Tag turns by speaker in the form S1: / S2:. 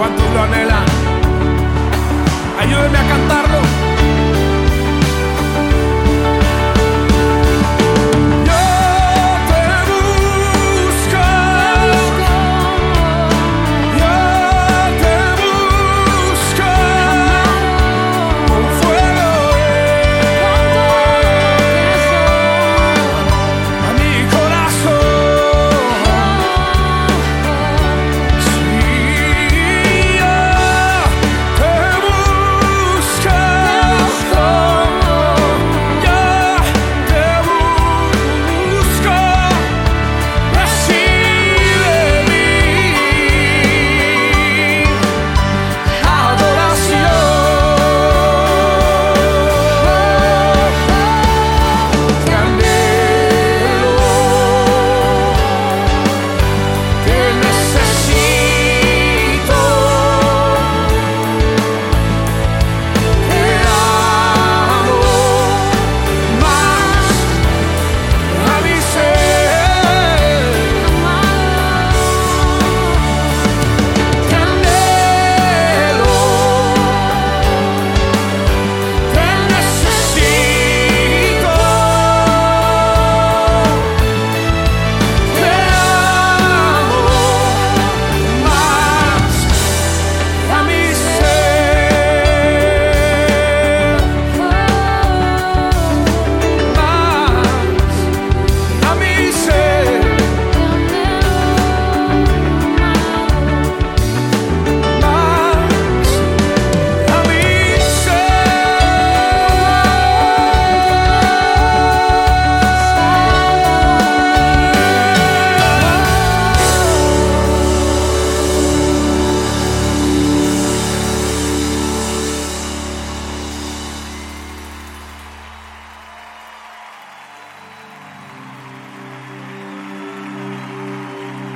S1: ¿Cuántos lo anhelan? Ayúdenme a cantarlo.